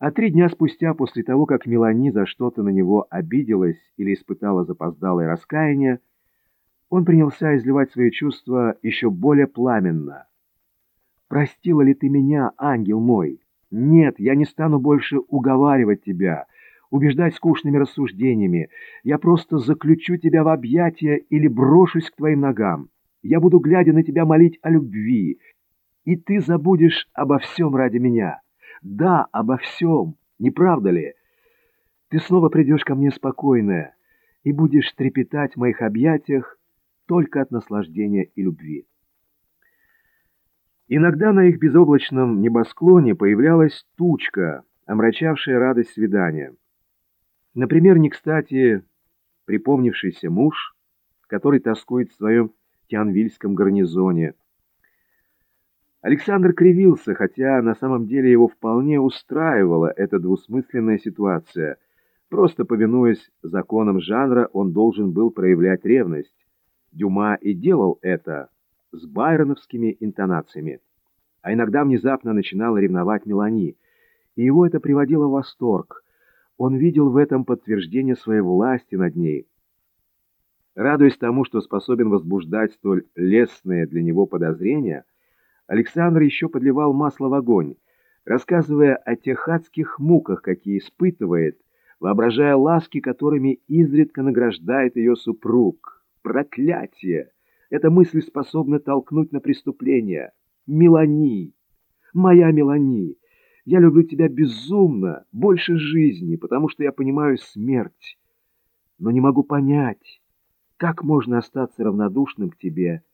А три дня спустя, после того, как Мелани за что-то на него обиделась или испытала запоздалое раскаяние, он принялся изливать свои чувства еще более пламенно. «Простила ли ты меня, ангел мой? Нет, я не стану больше уговаривать тебя, убеждать скучными рассуждениями. Я просто заключу тебя в объятия или брошусь к твоим ногам. Я буду, глядя на тебя, молить о любви, и ты забудешь обо всем ради меня. Да, обо всем, не правда ли? Ты снова придешь ко мне спокойная и будешь трепетать в моих объятиях только от наслаждения и любви. Иногда на их безоблачном небосклоне появлялась тучка, омрачавшая радость свидания. Например, не кстати припомнившийся муж, который тоскует в своем Тянвильском гарнизоне. Александр кривился, хотя на самом деле его вполне устраивала эта двусмысленная ситуация. Просто повинуясь законам жанра, он должен был проявлять ревность. Дюма и делал это с байроновскими интонациями. А иногда внезапно начинала ревновать Мелани, и его это приводило в восторг. Он видел в этом подтверждение своей власти над ней. Радуясь тому, что способен возбуждать столь лестные для него подозрения, Александр еще подливал масло в огонь, рассказывая о тех адских муках, какие испытывает, воображая ласки, которыми изредка награждает ее супруг. Проклятие! Эта мысль способна толкнуть на преступление. Мелани! Моя Мелани! Я люблю тебя безумно, больше жизни, потому что я понимаю смерть. Но не могу понять, как можно остаться равнодушным к тебе.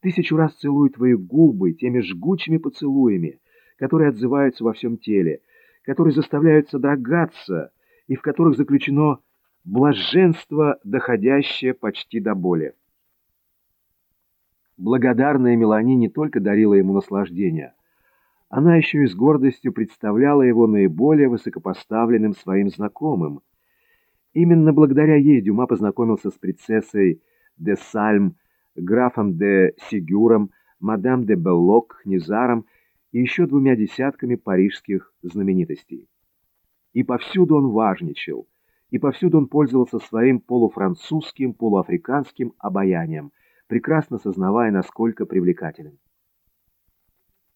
Тысячу раз целую твои губы теми жгучими поцелуями, которые отзываются во всем теле, которые заставляют содрогаться и в которых заключено блаженство, доходящее почти до боли. Благодарная Мелани не только дарила ему наслаждение, она еще и с гордостью представляла его наиболее высокопоставленным своим знакомым. Именно благодаря ей Дюма познакомился с принцессой де Сальм, графом де Сигюром, мадам де Беллок, Низаром и еще двумя десятками парижских знаменитостей. И повсюду он важничал – и повсюду он пользовался своим полуфранцузским, полуафриканским обаянием, прекрасно сознавая, насколько привлекателен.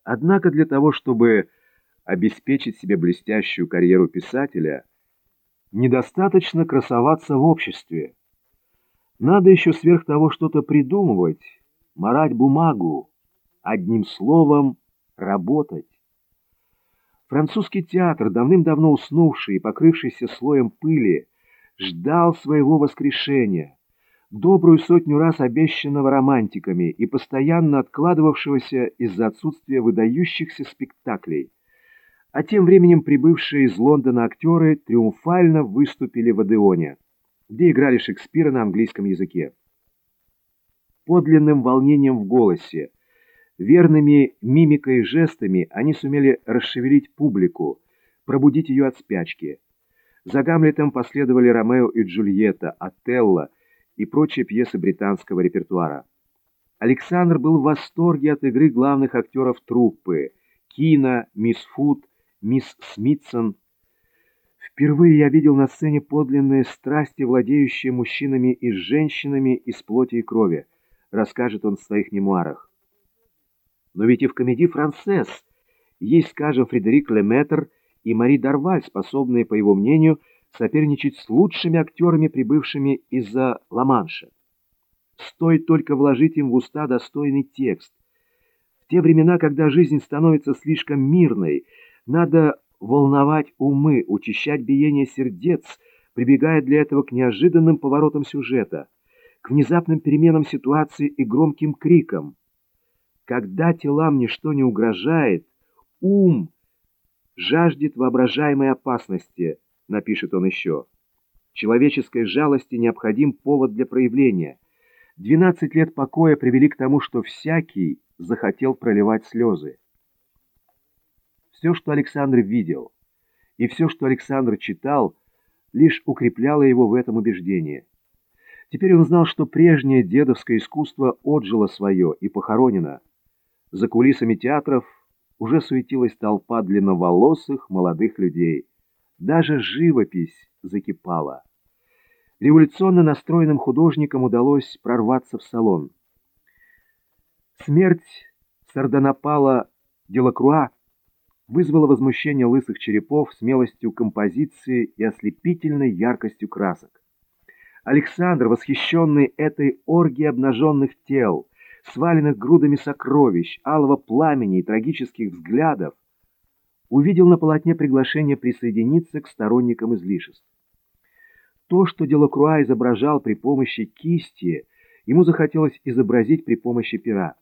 Однако для того, чтобы обеспечить себе блестящую карьеру писателя, недостаточно красоваться в обществе. Надо еще сверх того что-то придумывать, марать бумагу, одним словом, работать. Французский театр, давным-давно уснувший и покрывшийся слоем пыли, ждал своего воскрешения, добрую сотню раз обещанного романтиками и постоянно откладывавшегося из-за отсутствия выдающихся спектаклей. А тем временем прибывшие из Лондона актеры триумфально выступили в Адеоне, где играли Шекспира на английском языке. Подлинным волнением в голосе, Верными мимикой и жестами они сумели расшевелить публику, пробудить ее от спячки. За Гамлетом последовали Ромео и Джульетта, Отелло и прочие пьесы британского репертуара. Александр был в восторге от игры главных актеров труппы Кина, мисс Фуд, мисс Смитсон. Впервые я видел на сцене подлинные страсти, владеющие мужчинами и женщинами из плоти и крови, расскажет он в своих мемуарах. Но ведь и в комедии «Францесс» есть, скажем, Фредерик Леметр и Мари Дарваль, способные, по его мнению, соперничать с лучшими актерами, прибывшими из-за Ла-Манша. Стоит только вложить им в уста достойный текст. В те времена, когда жизнь становится слишком мирной, надо волновать умы, учащать биение сердец, прибегая для этого к неожиданным поворотам сюжета, к внезапным переменам ситуации и громким крикам. Когда телам ничто не угрожает, ум жаждет воображаемой опасности, напишет он еще. Человеческой жалости необходим повод для проявления. Двенадцать лет покоя привели к тому, что всякий захотел проливать слезы. Все, что Александр видел, и все, что Александр читал, лишь укрепляло его в этом убеждении. Теперь он знал, что прежнее дедовское искусство отжило свое и похоронено, за кулисами театров уже суетилась толпа длинноволосых молодых людей. Даже живопись закипала. Революционно настроенным художникам удалось прорваться в салон. Смерть Сардонапала Делакруа вызвала возмущение лысых черепов смелостью композиции и ослепительной яркостью красок. Александр, восхищенный этой оргией обнаженных тел, сваленных грудами сокровищ, алого пламени и трагических взглядов, увидел на полотне приглашение присоединиться к сторонникам излишеств. То, что Делакруа изображал при помощи кисти, ему захотелось изобразить при помощи пера.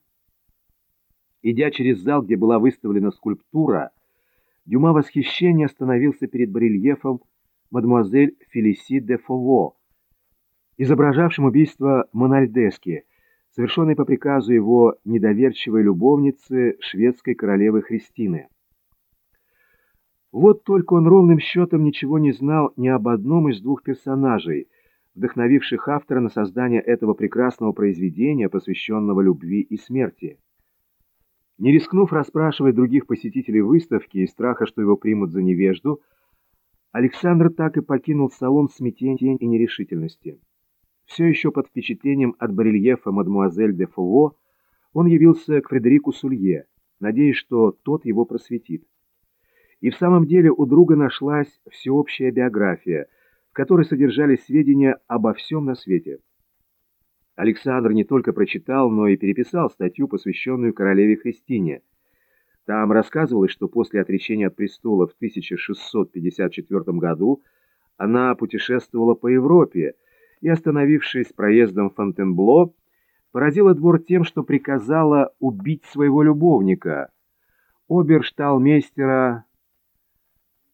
Идя через зал, где была выставлена скульптура, Дюма восхищения остановился перед барельефом мадемуазель Фелиси де Фово, изображавшим убийство Мональдески, совершенное по приказу его недоверчивой любовницы шведской королевы Христины. Вот только он ровным счетом ничего не знал ни об одном из двух персонажей, вдохновивших автора на создание этого прекрасного произведения, посвященного любви и смерти. Не рискнув расспрашивать других посетителей выставки из страха, что его примут за невежду, Александр так и покинул салон в смятении и нерешительности. Все еще под впечатлением от барельефа мадемуазель де Фуво, он явился к Фредерику Сулье, надеясь, что тот его просветит. И в самом деле у друга нашлась всеобщая биография, в которой содержались сведения обо всем на свете. Александр не только прочитал, но и переписал статью, посвященную королеве Христине. Там рассказывалось, что после отречения от престола в 1654 году она путешествовала по Европе и, остановившись проездом в Фонтенбло, поразила двор тем, что приказала убить своего любовника, обершталмейстера